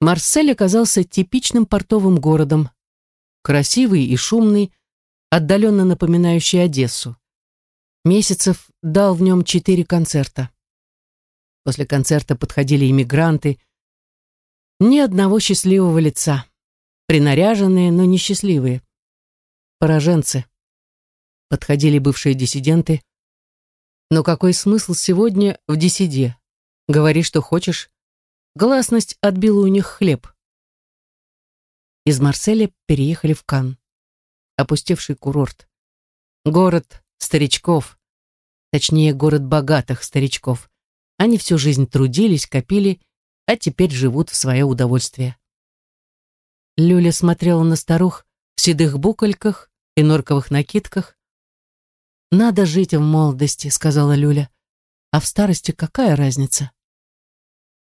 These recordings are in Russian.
Марсель оказался типичным портовым городом, красивый и шумный, отдаленно напоминающий Одессу. Месяцев дал в нем четыре концерта. После концерта подходили иммигранты. Ни одного счастливого лица. Принаряженные, но несчастливые. Пораженцы. Подходили бывшие диссиденты. Но какой смысл сегодня в диссиде? Говори, что хочешь. Гласность отбила у них хлеб. Из Марселя переехали в Кан, опустевший курорт. Город старичков, точнее, город богатых старичков. Они всю жизнь трудились, копили, а теперь живут в свое удовольствие. Люля смотрела на старух в седых букольках и норковых накидках. «Надо жить в молодости», — сказала Люля. «А в старости какая разница?»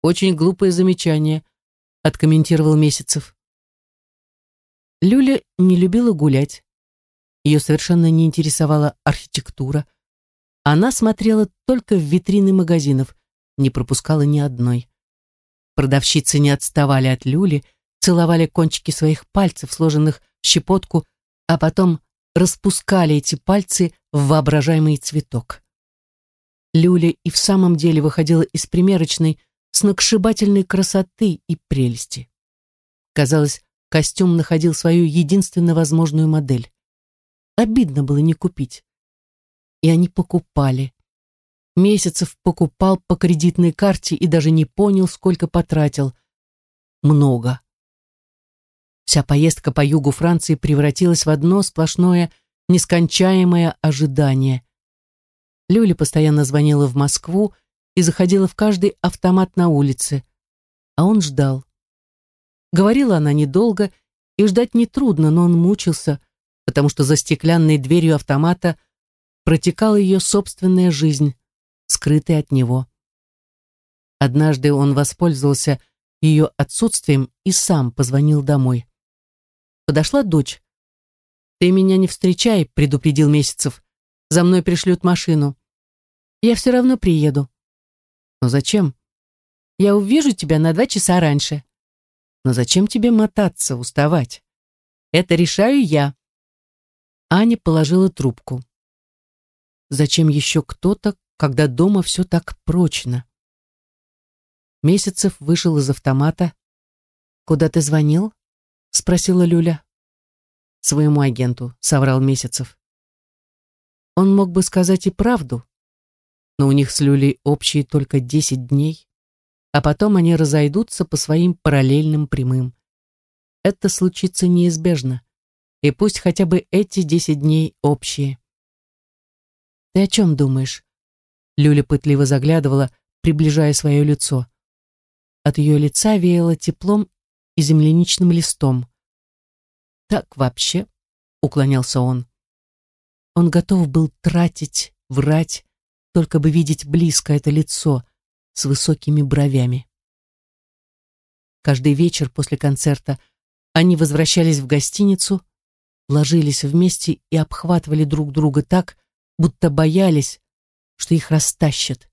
«Очень глупое замечание», — откомментировал Месяцев. Люля не любила гулять. Ее совершенно не интересовала архитектура. Она смотрела только в витрины магазинов, не пропускала ни одной. Продавщицы не отставали от Люли, целовали кончики своих пальцев, сложенных в щепотку, а потом распускали эти пальцы в воображаемый цветок. Люля и в самом деле выходила из примерочной сногсшибательной красоты и прелести. Казалось, костюм находил свою единственно возможную модель. Обидно было не купить. И они покупали. Месяцев покупал по кредитной карте и даже не понял, сколько потратил. Много. Вся поездка по югу Франции превратилась в одно сплошное, нескончаемое ожидание. Люля постоянно звонила в Москву и заходила в каждый автомат на улице, а он ждал. Говорила она недолго, и ждать нетрудно, но он мучился, потому что за стеклянной дверью автомата протекала ее собственная жизнь, скрытая от него. Однажды он воспользовался ее отсутствием и сам позвонил домой. Подошла дочь. «Ты меня не встречай», — предупредил Месяцев. «За мной пришлют машину. Я все равно приеду». «Но зачем?» «Я увижу тебя на два часа раньше». «Но зачем тебе мотаться, уставать?» «Это решаю я». Аня положила трубку. «Зачем еще кто-то, когда дома все так прочно?» Месяцев вышел из автомата. «Куда ты звонил?» — спросила Люля. «Своему агенту», — соврал Месяцев. Он мог бы сказать и правду, но у них с Люлей общие только десять дней, а потом они разойдутся по своим параллельным прямым. Это случится неизбежно, и пусть хотя бы эти десять дней общие. «Ты о чем думаешь?» Люля пытливо заглядывала, приближая свое лицо. От ее лица веяло теплом и земляничным листом. «Так вообще?» — уклонялся он. Он готов был тратить, врать, только бы видеть близко это лицо с высокими бровями. Каждый вечер после концерта они возвращались в гостиницу, ложились вместе и обхватывали друг друга так, будто боялись, что их растащат.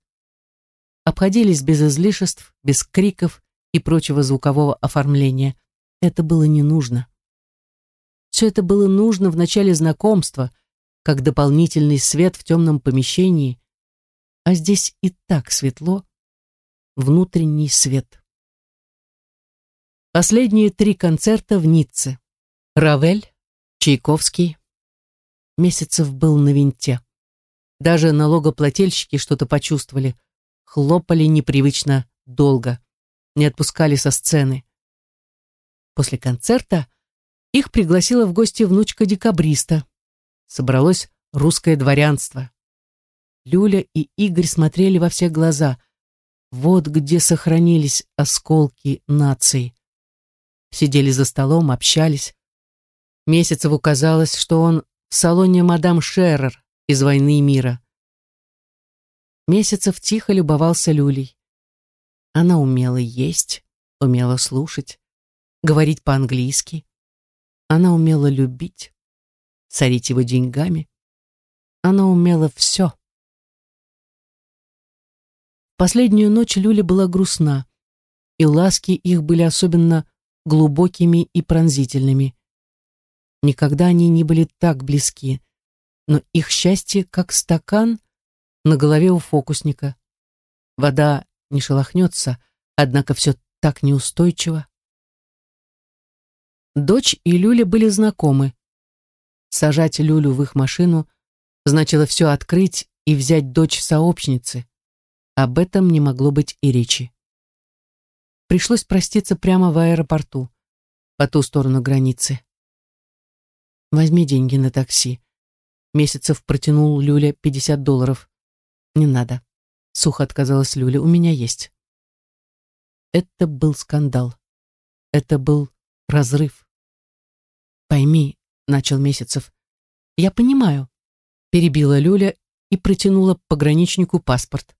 Обходились без излишеств, без криков и прочего звукового оформления. Это было не нужно. Все это было нужно в начале знакомства, как дополнительный свет в темном помещении, а здесь и так светло, внутренний свет. Последние три концерта в Ницце. Равель, Чайковский. Месяцев был на винте. Даже налогоплательщики что-то почувствовали, хлопали непривычно долго не отпускали со сцены. После концерта их пригласила в гости внучка декабриста. Собралось русское дворянство. Люля и Игорь смотрели во все глаза. Вот где сохранились осколки нации. Сидели за столом, общались. Месяцеву казалось, что он в салоне мадам Шеррер из «Войны и мира». Месяцев тихо любовался Люлей. Она умела есть, умела слушать, говорить по-английски. Она умела любить, царить его деньгами. Она умела все. Последнюю ночь Люля была грустна. и ласки их были особенно глубокими и пронзительными. Никогда они не были так близки, но их счастье как стакан на голове у фокусника. Вода не шелохнется, однако все так неустойчиво. Дочь и Люля были знакомы. Сажать Люлю в их машину значило все открыть и взять дочь сообщницы. Об этом не могло быть и речи. Пришлось проститься прямо в аэропорту, по ту сторону границы. «Возьми деньги на такси». Месяцев протянул Люля 50 долларов. «Не надо». Сухо отказалась Люля. «У меня есть». Это был скандал. Это был разрыв. «Пойми», — начал Месяцев. «Я понимаю», — перебила Люля и протянула пограничнику паспорт.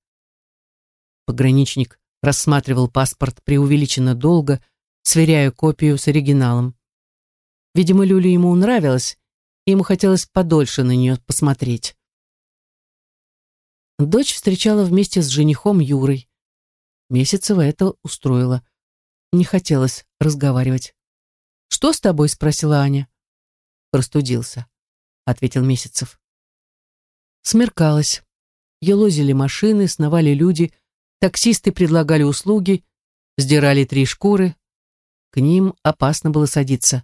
Пограничник рассматривал паспорт преувеличенно долго, сверяя копию с оригиналом. Видимо, Люля ему нравилась, и ему хотелось подольше на нее посмотреть. Дочь встречала вместе с женихом Юрой. Месяцева это устроило. Не хотелось разговаривать. «Что с тобой?» — спросила Аня. «Простудился», — ответил Месяцев. Смеркалось. Елозили машины, сновали люди, таксисты предлагали услуги, сдирали три шкуры. К ним опасно было садиться.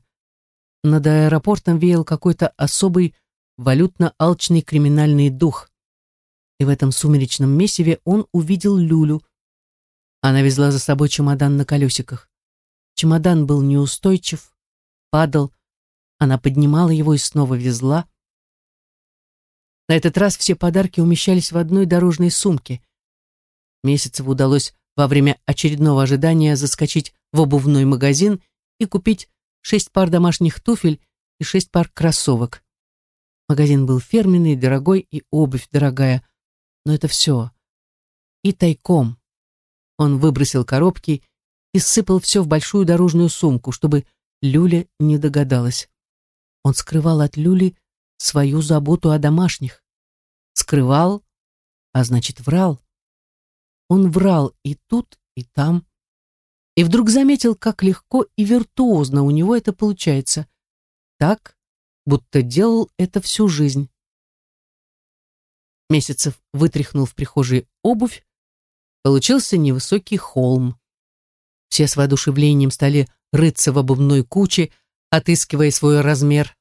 Над аэропортом веял какой-то особый валютно-алчный криминальный дух. И в этом сумеречном месиве он увидел Люлю. Она везла за собой чемодан на колесиках. Чемодан был неустойчив, падал. Она поднимала его и снова везла. На этот раз все подарки умещались в одной дорожной сумке. Месяцеву удалось во время очередного ожидания заскочить в обувной магазин и купить шесть пар домашних туфель и шесть пар кроссовок. Магазин был фирменный, дорогой и обувь дорогая. Но это все. И тайком. Он выбросил коробки и сыпал все в большую дорожную сумку, чтобы Люля не догадалась. Он скрывал от Люли свою заботу о домашних. Скрывал, а значит врал. Он врал и тут, и там. И вдруг заметил, как легко и виртуозно у него это получается. Так, будто делал это всю жизнь. Месяцев вытряхнул в прихожей обувь. Получился невысокий холм. Все с воодушевлением стали рыться в обувной куче, отыскивая свой размер.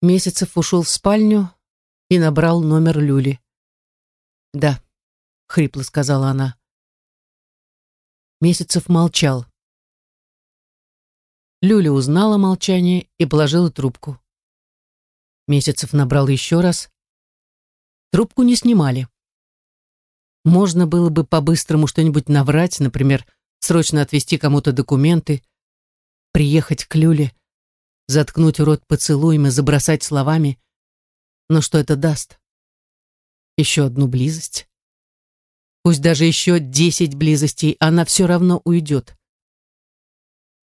Месяцев ушел в спальню и набрал номер Люли. «Да», — хрипло сказала она. Месяцев молчал. Люля узнала молчание и положила трубку. Месяцев набрал еще раз. Трубку не снимали. Можно было бы по-быстрому что-нибудь наврать, например, срочно отвезти кому-то документы, приехать к Люле, заткнуть рот поцелуем и забросать словами. Но что это даст? Еще одну близость? Пусть даже еще десять близостей, она все равно уйдет.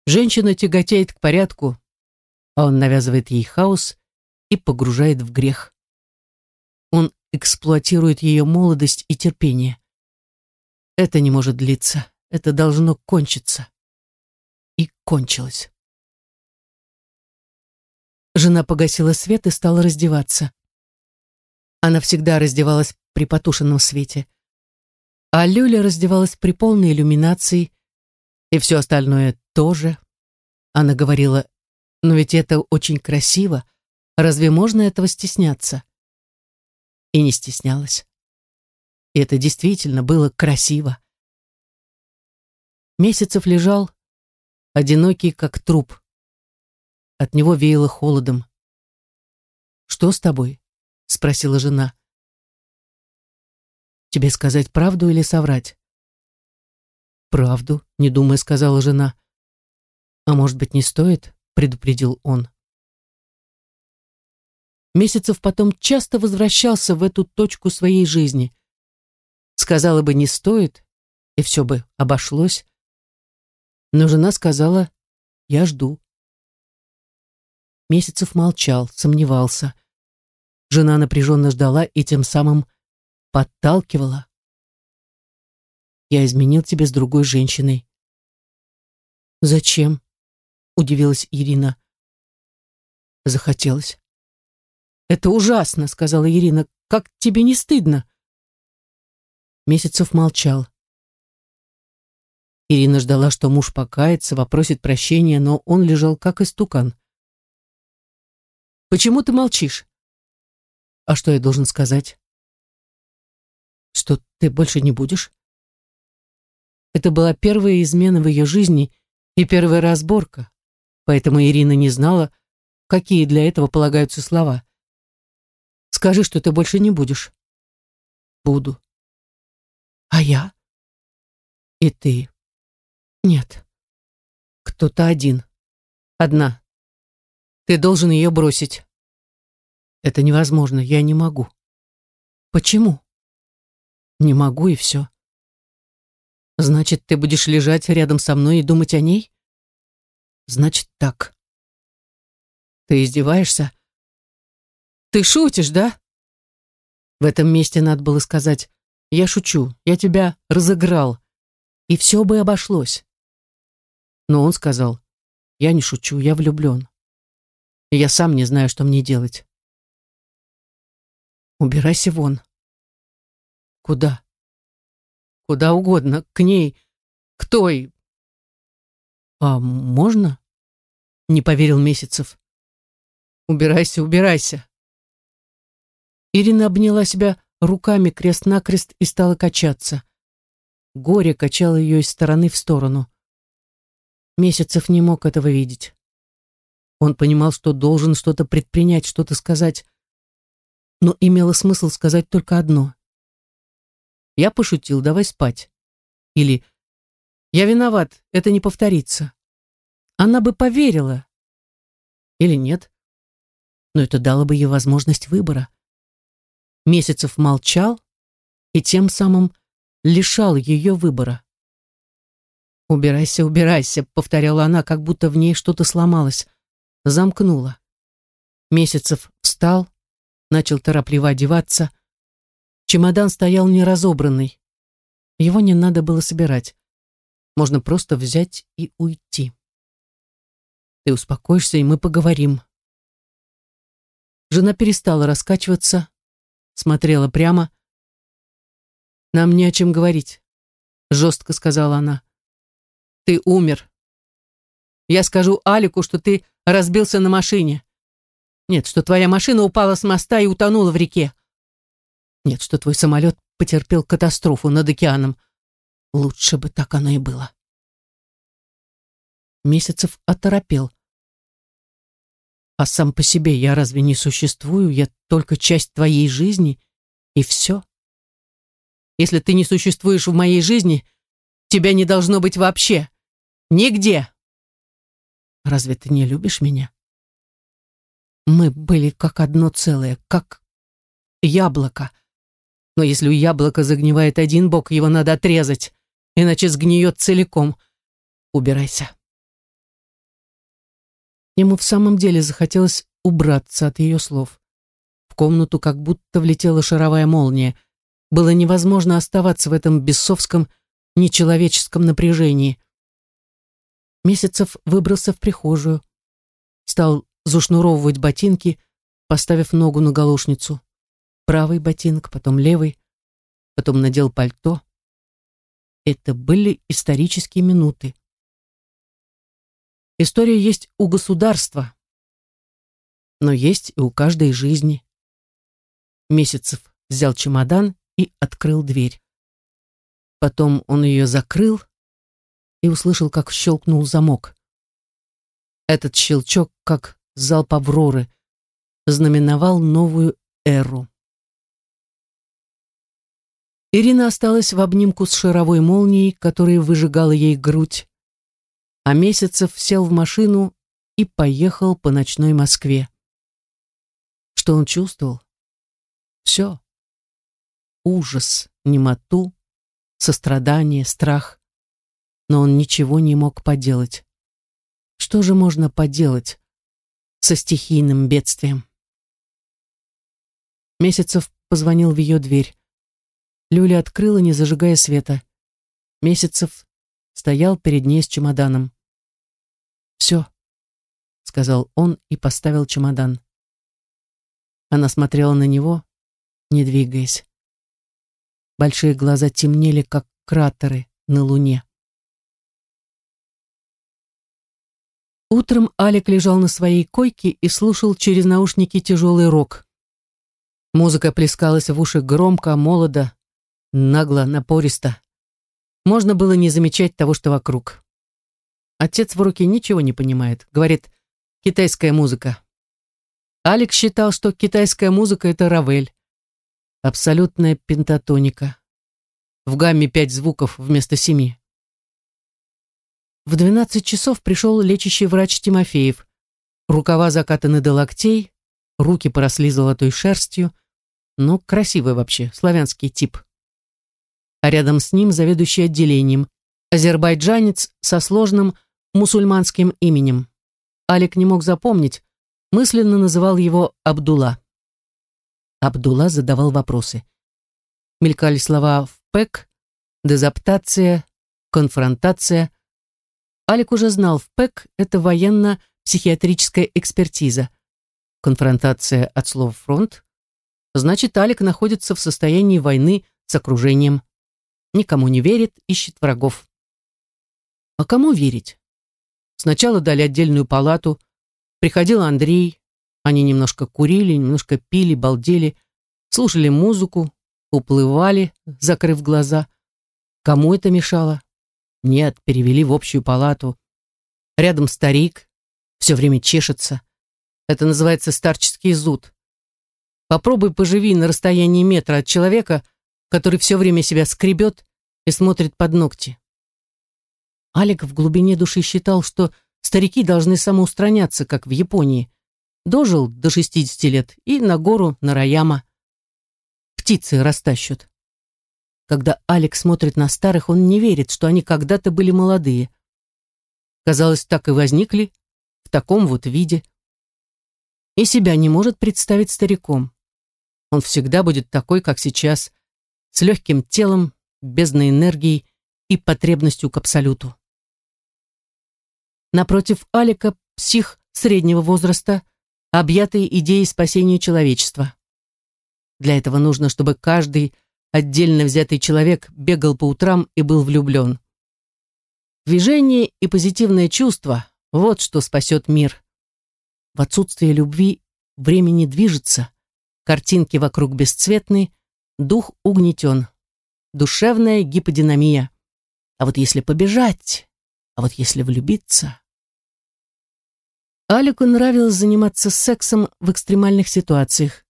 Женщина тяготеет к порядку, а он навязывает ей хаос и погружает в грех. Он эксплуатирует ее молодость и терпение. Это не может длиться. Это должно кончиться. И кончилось. Жена погасила свет и стала раздеваться. Она всегда раздевалась при потушенном свете. А Люля раздевалась при полной иллюминации, и все остальное тоже. Она говорила, но ведь это очень красиво, разве можно этого стесняться? И не стеснялась. И это действительно было красиво. Месяцев лежал, одинокий, как труп. От него веяло холодом. «Что с тобой?» — спросила жена. «Тебе сказать правду или соврать?» «Правду», — не думая, сказала жена. «А может быть, не стоит?» — предупредил он. Месяцев потом часто возвращался в эту точку своей жизни. Сказала бы, не стоит, и все бы обошлось. Но жена сказала, я жду. Месяцев молчал, сомневался. Жена напряженно ждала и тем самым подталкивала. «Я изменил тебе с другой женщиной», «Зачем?» — удивилась Ирина. Захотелось. «Это ужасно», — сказала Ирина. «Как тебе не стыдно?» Месяцев молчал. Ирина ждала, что муж покается, попросит прощения, но он лежал как истукан. «Почему ты молчишь?» «А что я должен сказать?» «Что ты больше не будешь?» Это была первая измена в ее жизни и первая разборка, поэтому Ирина не знала, какие для этого полагаются слова. «Скажи, что ты больше не будешь». «Буду». «А я?» «И ты». «Нет». «Кто-то один. Одна. Ты должен ее бросить». «Это невозможно, я не могу». «Почему?» «Не могу, и все». Значит, ты будешь лежать рядом со мной и думать о ней? Значит, так. Ты издеваешься? Ты шутишь, да? В этом месте надо было сказать, я шучу, я тебя разыграл, и все бы обошлось. Но он сказал, я не шучу, я влюблен. И я сам не знаю, что мне делать. Убирайся вон. Куда? Куда угодно, к ней, к той. А можно? Не поверил Месяцев. Убирайся, убирайся. Ирина обняла себя руками крест-накрест и стала качаться. Горе качало ее из стороны в сторону. Месяцев не мог этого видеть. Он понимал, что должен что-то предпринять, что-то сказать, но имело смысл сказать только одно. Я пошутил, давай спать. Или я виноват, это не повторится. Она бы поверила. Или нет. Но это дало бы ей возможность выбора. Месяцев молчал и тем самым лишал ее выбора. «Убирайся, убирайся», — повторяла она, как будто в ней что-то сломалось. Замкнула. Месяцев встал, начал торопливо одеваться — Чемодан стоял неразобранный. Его не надо было собирать. Можно просто взять и уйти. Ты успокоишься, и мы поговорим. Жена перестала раскачиваться, смотрела прямо. «Нам не о чем говорить», — жестко сказала она. «Ты умер. Я скажу Алику, что ты разбился на машине. Нет, что твоя машина упала с моста и утонула в реке. Нет, что твой самолет потерпел катастрофу над океаном. Лучше бы так оно и было. Месяцев оторопел. А сам по себе я разве не существую? Я только часть твоей жизни, и все. Если ты не существуешь в моей жизни, тебя не должно быть вообще. Нигде. Разве ты не любишь меня? Мы были как одно целое, как яблоко. Но если у яблока загнивает один бок, его надо отрезать, иначе сгниет целиком. Убирайся. Ему в самом деле захотелось убраться от ее слов. В комнату как будто влетела шаровая молния. Было невозможно оставаться в этом бесовском, нечеловеческом напряжении. Месяцев выбрался в прихожую, стал зашнуровывать ботинки, поставив ногу на галошницу правый ботинок, потом левый, потом надел пальто. Это были исторические минуты. История есть у государства, но есть и у каждой жизни. Месяцев взял чемодан и открыл дверь. Потом он ее закрыл и услышал, как щелкнул замок. Этот щелчок, как залп Авроры, знаменовал новую эру. Ирина осталась в обнимку с шаровой молнией, которая выжигала ей грудь, а Месяцев сел в машину и поехал по ночной Москве. Что он чувствовал? Все. Ужас, немоту, сострадание, страх. Но он ничего не мог поделать. Что же можно поделать со стихийным бедствием? Месяцев позвонил в ее дверь. Люля открыла, не зажигая света. Месяцев стоял перед ней с чемоданом. «Все», — сказал он и поставил чемодан. Она смотрела на него, не двигаясь. Большие глаза темнели, как кратеры на луне. Утром Алик лежал на своей койке и слушал через наушники тяжелый рок. Музыка плескалась в уши громко, молодо, нагло, напористо. Можно было не замечать того, что вокруг. Отец в руке ничего не понимает. Говорит, китайская музыка. Алекс считал, что китайская музыка — это равель. Абсолютная пентатоника. В гамме пять звуков вместо семи. В двенадцать часов пришел лечащий врач Тимофеев. Рукава закатаны до локтей, руки поросли золотой шерстью. Ну, красивый вообще, славянский тип. А рядом с ним заведующий отделением, азербайджанец со сложным мусульманским именем. Алик не мог запомнить, мысленно называл его Абдулла. Абдулла задавал вопросы. Мелькали слова «впэк», «дезаптация», «конфронтация». Алик уже знал, «впэк» — это военно-психиатрическая экспертиза. Конфронтация от слова «фронт». Значит, Алик находится в состоянии войны с окружением. Никому не верит, ищет врагов. А кому верить? Сначала дали отдельную палату, приходил Андрей, они немножко курили, немножко пили, балдели, слушали музыку, уплывали, закрыв глаза. Кому это мешало? Нет, перевели в общую палату. Рядом старик, все время чешется. Это называется старческий зуд. Попробуй поживи на расстоянии метра от человека, который все время себя скребет и смотрит под ногти. Алик в глубине души считал, что старики должны самоустраняться, как в Японии. Дожил до 60 лет и на гору Нараяма. Птицы растащут. Когда Алекс смотрит на старых, он не верит, что они когда-то были молодые. Казалось, так и возникли, в таком вот виде. И себя не может представить стариком. Он всегда будет такой, как сейчас, с легким телом, бездной энергией и потребностью к абсолюту. Напротив Алика псих среднего возраста, объятый идеей спасения человечества. Для этого нужно, чтобы каждый отдельно взятый человек бегал по утрам и был влюблен. Движение и позитивное чувство – вот что спасет мир. В отсутствие любви время не движется, картинки вокруг бесцветны, дух угнетен. Душевная гиподинамия. А вот если побежать, а вот если влюбиться... Алику нравилось заниматься сексом в экстремальных ситуациях.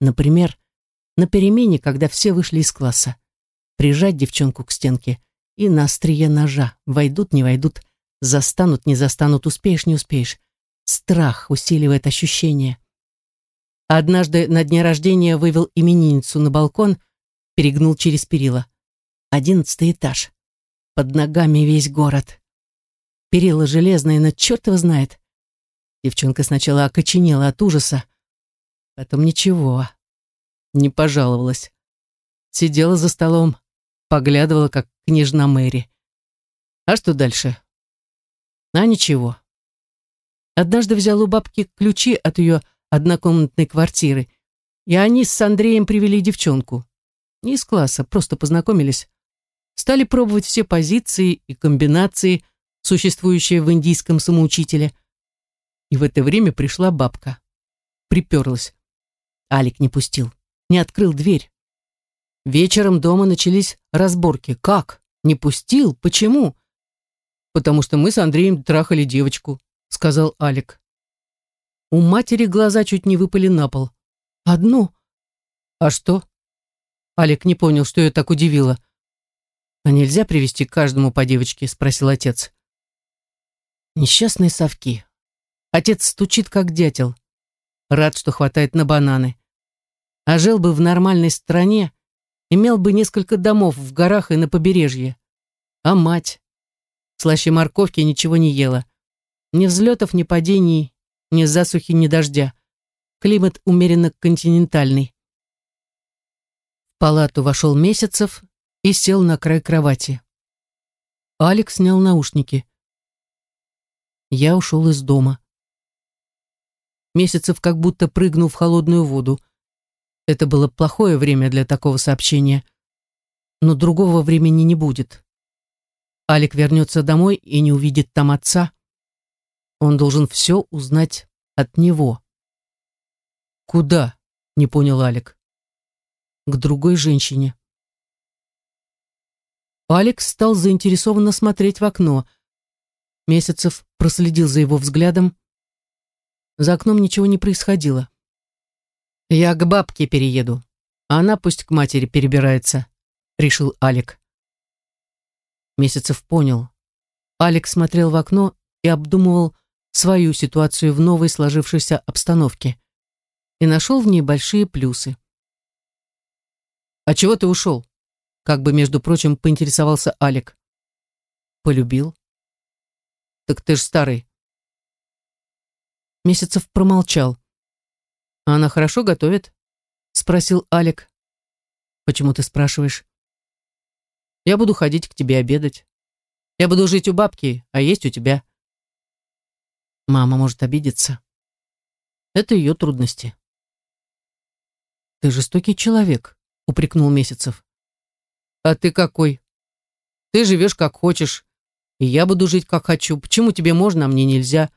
Например, на перемене, когда все вышли из класса. Прижать девчонку к стенке и на острие ножа. Войдут, не войдут, застанут, не застанут, успеешь, не успеешь. Страх усиливает ощущение. Однажды на дне рождения вывел именинницу на балкон, перегнул через перила. Одиннадцатый этаж. Под ногами весь город. Перила железные, но черт его знает. Девчонка сначала окоченела от ужаса. Потом ничего. Не пожаловалась. Сидела за столом, поглядывала, как княжна Мэри. А что дальше? А ничего. Однажды взял у бабки ключи от ее однокомнатной квартиры, и они с Андреем привели девчонку. Не из класса, просто познакомились. Стали пробовать все позиции и комбинации, существующие в индийском самоучителе – и в это время пришла бабка. Приперлась. Алик не пустил, не открыл дверь. Вечером дома начались разборки. Как? Не пустил? Почему? Потому что мы с Андреем трахали девочку, сказал Алик. У матери глаза чуть не выпали на пол. Одну? А что? Алик не понял, что ее так удивило. А нельзя привести каждому по девочке, спросил отец. Несчастные совки, Отец стучит, как дятел. Рад, что хватает на бананы. А жил бы в нормальной стране, имел бы несколько домов в горах и на побережье. А мать? Слаще морковки ничего не ела. Ни взлетов, ни падений, ни засухи, ни дождя. Климат умеренно континентальный. В палату вошел Месяцев и сел на край кровати. Алекс снял наушники. Я ушел из дома. Месяцев как будто прыгнул в холодную воду. Это было плохое время для такого сообщения. Но другого времени не будет. Алик вернется домой и не увидит там отца. Он должен все узнать от него. «Куда?» — не понял Алик. «К другой женщине». Алекс стал заинтересованно смотреть в окно. Месяцев проследил за его взглядом. За окном ничего не происходило. «Я к бабке перееду, а она пусть к матери перебирается», — решил Алик. Месяцев понял. Алекс смотрел в окно и обдумывал свою ситуацию в новой сложившейся обстановке и нашел в ней большие плюсы. «А чего ты ушел?» Как бы, между прочим, поинтересовался Алик. Полюбил. Так ты ж старый. Месяцев промолчал. А она хорошо готовит? Спросил Алик. Почему ты спрашиваешь? Я буду ходить к тебе обедать. Я буду жить у бабки, а есть у тебя. Мама может обидеться. Это ее трудности. Ты жестокий человек, упрекнул Месяцев. А ты какой? Ты живешь как хочешь, и я буду жить как хочу. Почему тебе можно, а мне нельзя?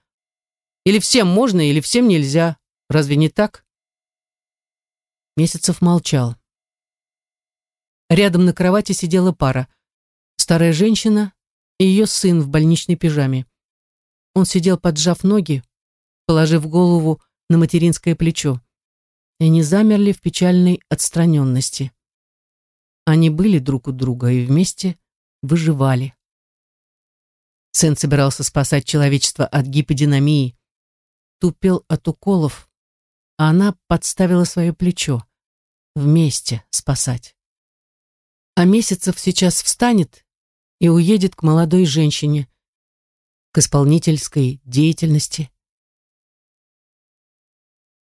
Или всем можно, или всем нельзя. Разве не так? Месяцев молчал. Рядом на кровати сидела пара. Старая женщина и ее сын в больничной пижаме. Он сидел, поджав ноги, положив голову на материнское плечо. И они замерли в печальной отстраненности. Они были друг у друга и вместе выживали. Сын собирался спасать человечество от гиподинамии, тупел от уколов, а она подставила свое плечо. Вместе спасать. А Месяцев сейчас встанет и уедет к молодой женщине, к исполнительской деятельности.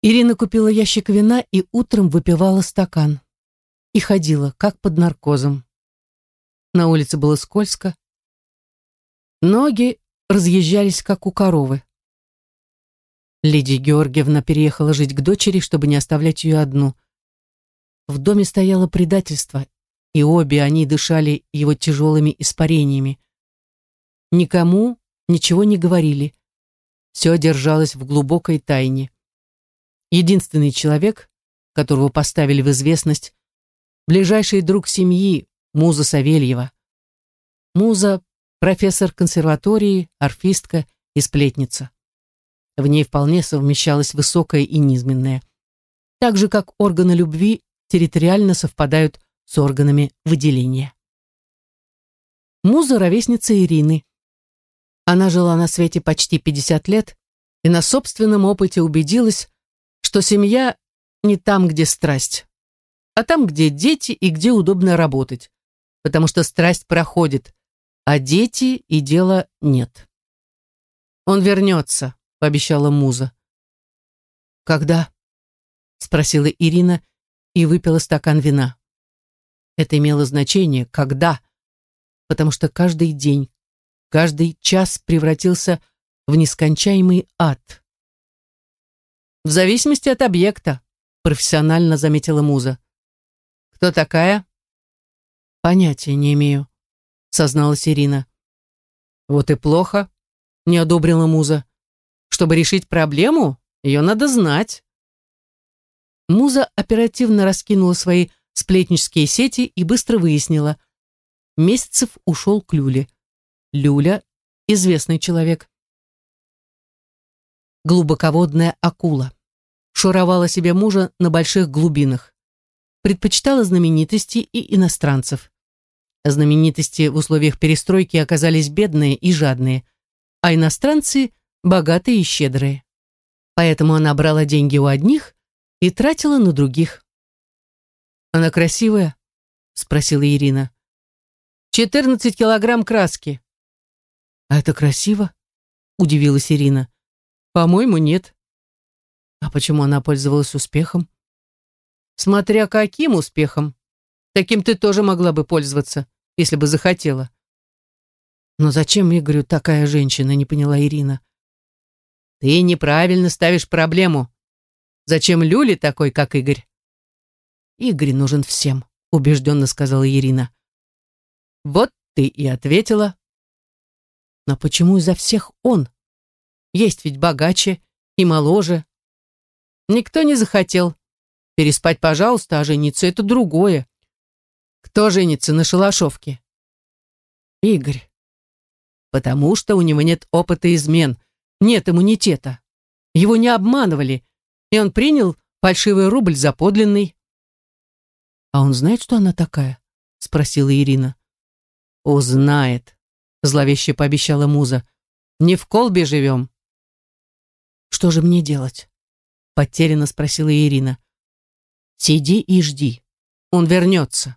Ирина купила ящик вина и утром выпивала стакан и ходила, как под наркозом. На улице было скользко. Ноги разъезжались, как у коровы. Лидия Георгиевна переехала жить к дочери, чтобы не оставлять ее одну. В доме стояло предательство, и обе они дышали его тяжелыми испарениями. Никому ничего не говорили. Все держалось в глубокой тайне. Единственный человек, которого поставили в известность, ближайший друг семьи, Муза Савельева. Муза – профессор консерватории, орфистка и сплетница. В ней вполне совмещалось высокое и низменное. Так же, как органы любви территориально совпадают с органами выделения. Муза – ровесница Ирины. Она жила на свете почти 50 лет и на собственном опыте убедилась, что семья не там, где страсть а там, где дети и где удобно работать, потому что страсть проходит, а дети и дела нет. «Он вернется», — пообещала Муза. «Когда?» — спросила Ирина и выпила стакан вина. Это имело значение «когда», потому что каждый день, каждый час превратился в нескончаемый ад. «В зависимости от объекта», — профессионально заметила Муза. «Кто такая?» «Понятия не имею», — созналась Ирина. «Вот и плохо», — не одобрила Муза. «Чтобы решить проблему, ее надо знать». Муза оперативно раскинула свои сплетнические сети и быстро выяснила. Месяцев ушел к Люле. Люля — известный человек. Глубоководная акула. Шуровала себе мужа на больших глубинах предпочитала знаменитости и иностранцев. Знаменитости в условиях перестройки оказались бедные и жадные, а иностранцы – богатые и щедрые. Поэтому она брала деньги у одних и тратила на других. «Она красивая?» – спросила Ирина. «14 килограмм краски». «А это красиво?» – удивилась Ирина. «По-моему, нет». «А почему она пользовалась успехом?» Смотря каким успехом. Таким ты тоже могла бы пользоваться, если бы захотела. Но зачем Игорю такая женщина, не поняла Ирина. Ты неправильно ставишь проблему. Зачем Люли такой, как Игорь? Игорь нужен всем, убежденно сказала Ирина. Вот ты и ответила. Но почему изо всех он? Есть ведь богаче и моложе. Никто не захотел. Переспать, пожалуйста, а жениться — это другое. Кто женится на шалашовке? Игорь. Потому что у него нет опыта измен, нет иммунитета. Его не обманывали, и он принял фальшивый рубль за подлинный. «А он знает, что она такая?» — спросила Ирина. «Узнает», — зловеще пообещала Муза. «Не в колбе живем». «Что же мне делать?» — потерянно спросила Ирина. «Сиди и жди. Он вернется».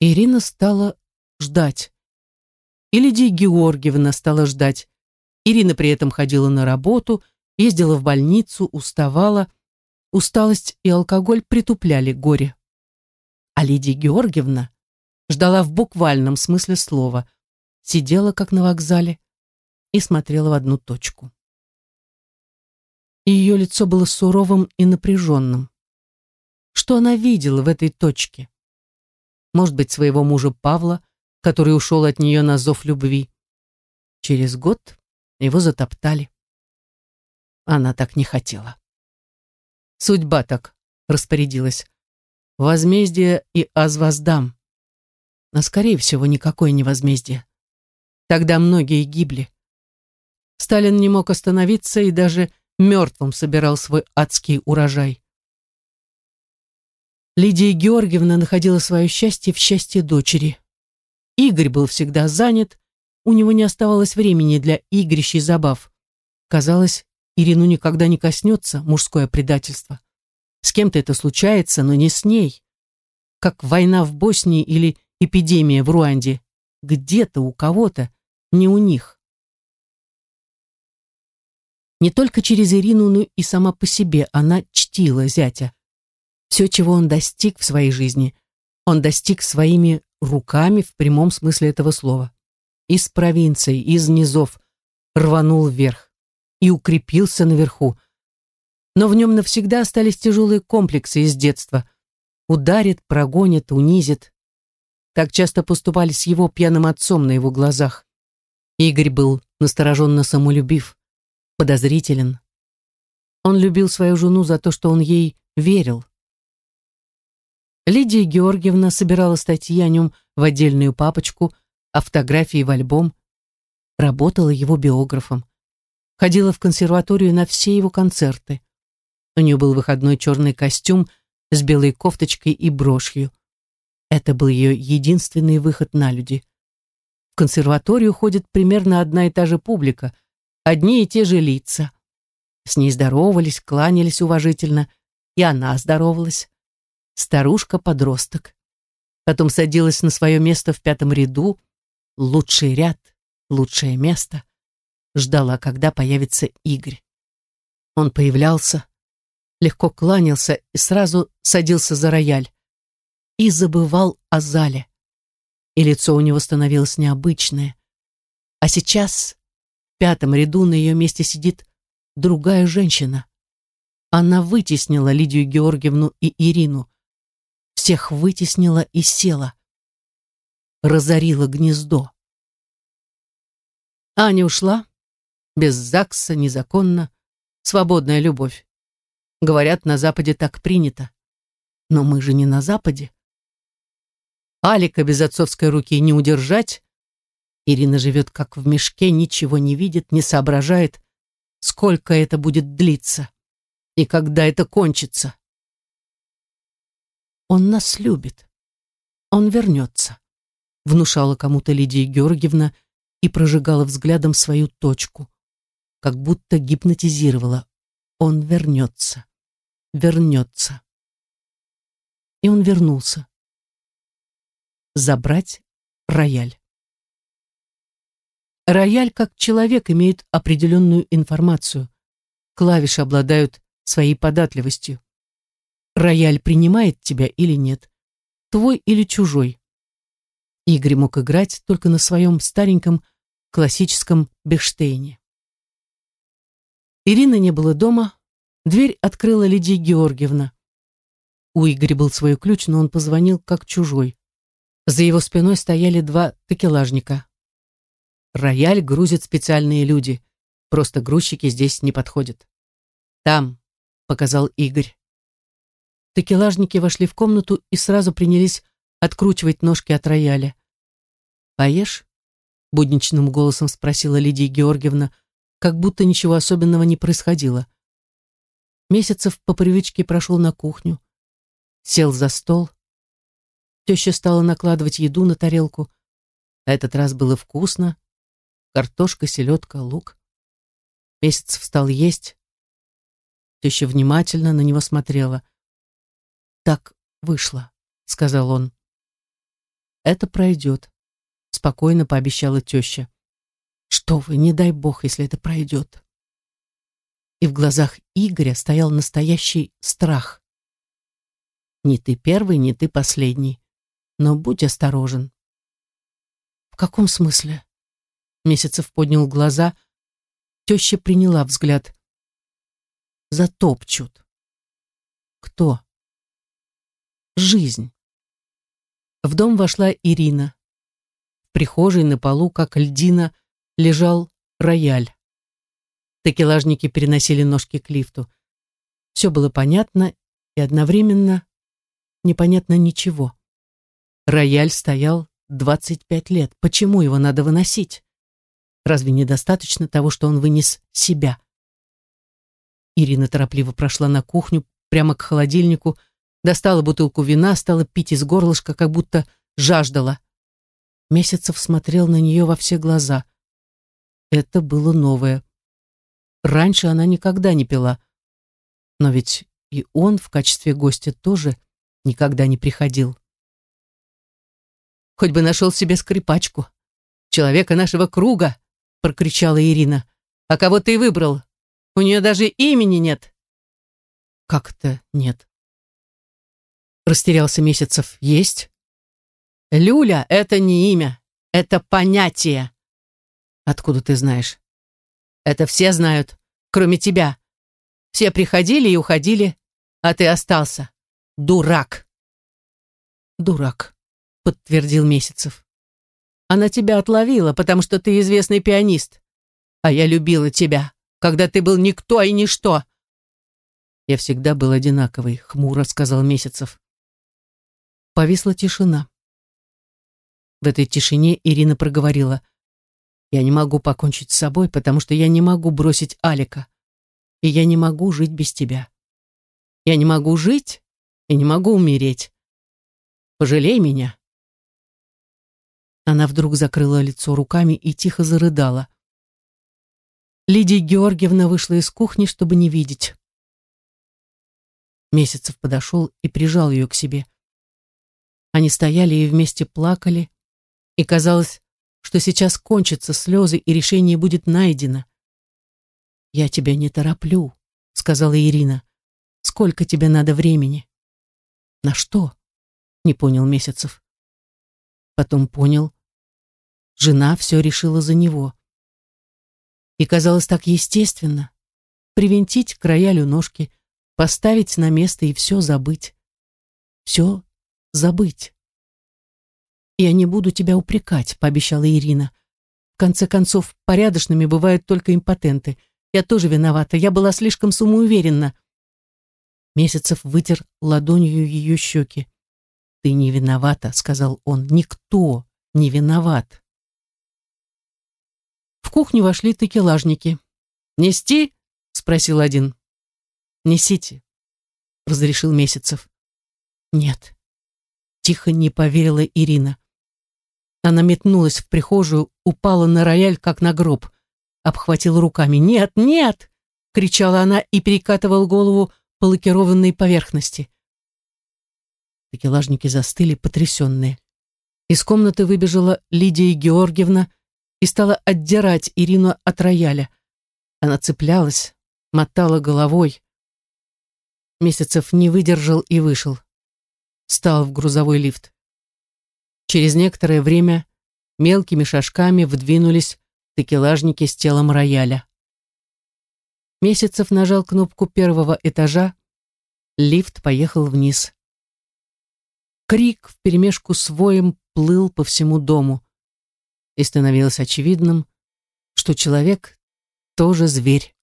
Ирина стала ждать. И Лидия Георгиевна стала ждать. Ирина при этом ходила на работу, ездила в больницу, уставала. Усталость и алкоголь притупляли горе. А Лидия Георгиевна ждала в буквальном смысле слова, сидела как на вокзале и смотрела в одну точку. Ее лицо было суровым и напряженным. Что она видела в этой точке? Может быть, своего мужа Павла, который ушел от нее на зов любви. Через год его затоптали. Она так не хотела. Судьба так распорядилась. Возмездие и аз воздам. Но, скорее всего, никакое не возмездие. Тогда многие гибли. Сталин не мог остановиться и даже мертвым собирал свой адский урожай. Лидия Георгиевна находила свое счастье в счастье дочери. Игорь был всегда занят, у него не оставалось времени для игрищ и забав. Казалось, Ирину никогда не коснется мужское предательство. С кем-то это случается, но не с ней. Как война в Боснии или эпидемия в Руанде. Где-то у кого-то, не у них. Не только через Ирину, но и сама по себе она чтила зятя. Все, чего он достиг в своей жизни, он достиг своими руками в прямом смысле этого слова. Из провинций, из низов рванул вверх и укрепился наверху. Но в нем навсегда остались тяжелые комплексы из детства. Ударит, прогонит, унизит. Так часто поступали с его пьяным отцом на его глазах. Игорь был настороженно самолюбив, подозрителен. Он любил свою жену за то, что он ей верил. Лидия Георгиевна собирала статьи о нем в отдельную папочку, а фотографии в альбом. Работала его биографом. Ходила в консерваторию на все его концерты. У нее был выходной черный костюм с белой кофточкой и брошью. Это был ее единственный выход на люди. В консерваторию ходит примерно одна и та же публика, одни и те же лица. С ней здоровались, кланялись уважительно, и она здоровалась старушка-подросток. Потом садилась на свое место в пятом ряду, лучший ряд, лучшее место. Ждала, когда появится Игорь. Он появлялся, легко кланялся и сразу садился за рояль. И забывал о зале. И лицо у него становилось необычное. А сейчас в пятом ряду на ее месте сидит другая женщина. Она вытеснила Лидию Георгиевну и Ирину всех вытеснила и села. Разорила гнездо. Аня ушла. Без ЗАГСа, незаконно. Свободная любовь. Говорят, на Западе так принято. Но мы же не на Западе. Алика без отцовской руки не удержать. Ирина живет как в мешке, ничего не видит, не соображает, сколько это будет длиться и когда это кончится. Он нас любит. Он вернется», — внушала кому-то Лидия Георгиевна и прожигала взглядом свою точку, как будто гипнотизировала. «Он вернется, вернется». И он вернулся. Забрать рояль. Рояль как человек имеет определенную информацию. Клавиши обладают своей податливостью рояль принимает тебя или нет, твой или чужой. Игорь мог играть только на своем стареньком классическом Бехштейне. Ирины не было дома, дверь открыла Лидия Георгиевна. У Игоря был свой ключ, но он позвонил как чужой. За его спиной стояли два такелажника. Рояль грузят специальные люди. Просто грузчики здесь не подходят. «Там», — показал Игорь. Такелажники вошли в комнату и сразу принялись откручивать ножки от рояля. «Поешь?» — будничным голосом спросила Лидия Георгиевна, как будто ничего особенного не происходило. Месяцев по привычке прошел на кухню, сел за стол. Теща стала накладывать еду на тарелку. На этот раз было вкусно. Картошка, селедка, лук. Месяцев стал есть. Теща внимательно на него смотрела. «Так вышло», — сказал он. «Это пройдет», — спокойно пообещала теща. «Что вы, не дай бог, если это пройдет». И в глазах Игоря стоял настоящий страх. «Не ты первый, не ты последний, но будь осторожен». «В каком смысле?» Месяцев поднял глаза. Теща приняла взгляд. «Затопчут». «Кто?» «Жизнь». В дом вошла Ирина. В прихожей на полу, как льдина, лежал рояль. Такелажники переносили ножки к лифту. Все было понятно и одновременно непонятно ничего. Рояль стоял 25 лет. Почему его надо выносить? Разве недостаточно того, что он вынес себя? Ирина торопливо прошла на кухню, прямо к холодильнику, достала бутылку вина, стала пить из горлышка, как будто жаждала. Месяцев смотрел на нее во все глаза. Это было новое. Раньше она никогда не пила. Но ведь и он в качестве гостя тоже никогда не приходил. «Хоть бы нашел себе скрипачку, человека нашего круга!» — прокричала Ирина. «А кого ты выбрал? У нее даже имени нет!» «Как-то нет», Растерялся Месяцев. Есть? Люля — это не имя, это понятие. Откуда ты знаешь? Это все знают, кроме тебя. Все приходили и уходили, а ты остался. Дурак. Дурак, подтвердил Месяцев. Она тебя отловила, потому что ты известный пианист. А я любила тебя, когда ты был никто и ничто. Я всегда был одинаковый, хмуро сказал Месяцев. Повисла тишина. В этой тишине Ирина проговорила. «Я не могу покончить с собой, потому что я не могу бросить Алика. И я не могу жить без тебя. Я не могу жить и не могу умереть. Пожалей меня». Она вдруг закрыла лицо руками и тихо зарыдала. Лидия Георгиевна вышла из кухни, чтобы не видеть. Месяцев подошел и прижал ее к себе. Они стояли и вместе плакали, и казалось, что сейчас кончатся слезы, и решение будет найдено. «Я тебя не тороплю», — сказала Ирина. «Сколько тебе надо времени?» «На что?» — не понял Месяцев. Потом понял. Жена все решила за него. И казалось так естественно. Привинтить к роялю ножки, поставить на место и все забыть. Все забыть. «Я не буду тебя упрекать», — пообещала Ирина. «В конце концов, порядочными бывают только импотенты. Я тоже виновата, я была слишком самоуверенна». Месяцев вытер ладонью ее щеки. «Ты не виновата», — сказал он. «Никто не виноват». В кухню вошли такелажники. «Нести?» — спросил один. «Несите», — разрешил Месяцев. «Нет, тихо не поверила Ирина. Она метнулась в прихожую, упала на рояль, как на гроб, обхватила руками. «Нет, нет!» — кричала она и перекатывала голову по лакированной поверхности. Такелажники застыли, потрясенные. Из комнаты выбежала Лидия Георгиевна и стала отдирать Ирину от рояля. Она цеплялась, мотала головой. Месяцев не выдержал и вышел встал в грузовой лифт. Через некоторое время мелкими шажками вдвинулись такелажники с телом рояля. Месяцев нажал кнопку первого этажа, лифт поехал вниз. Крик вперемешку с воем плыл по всему дому, и становилось очевидным, что человек тоже зверь.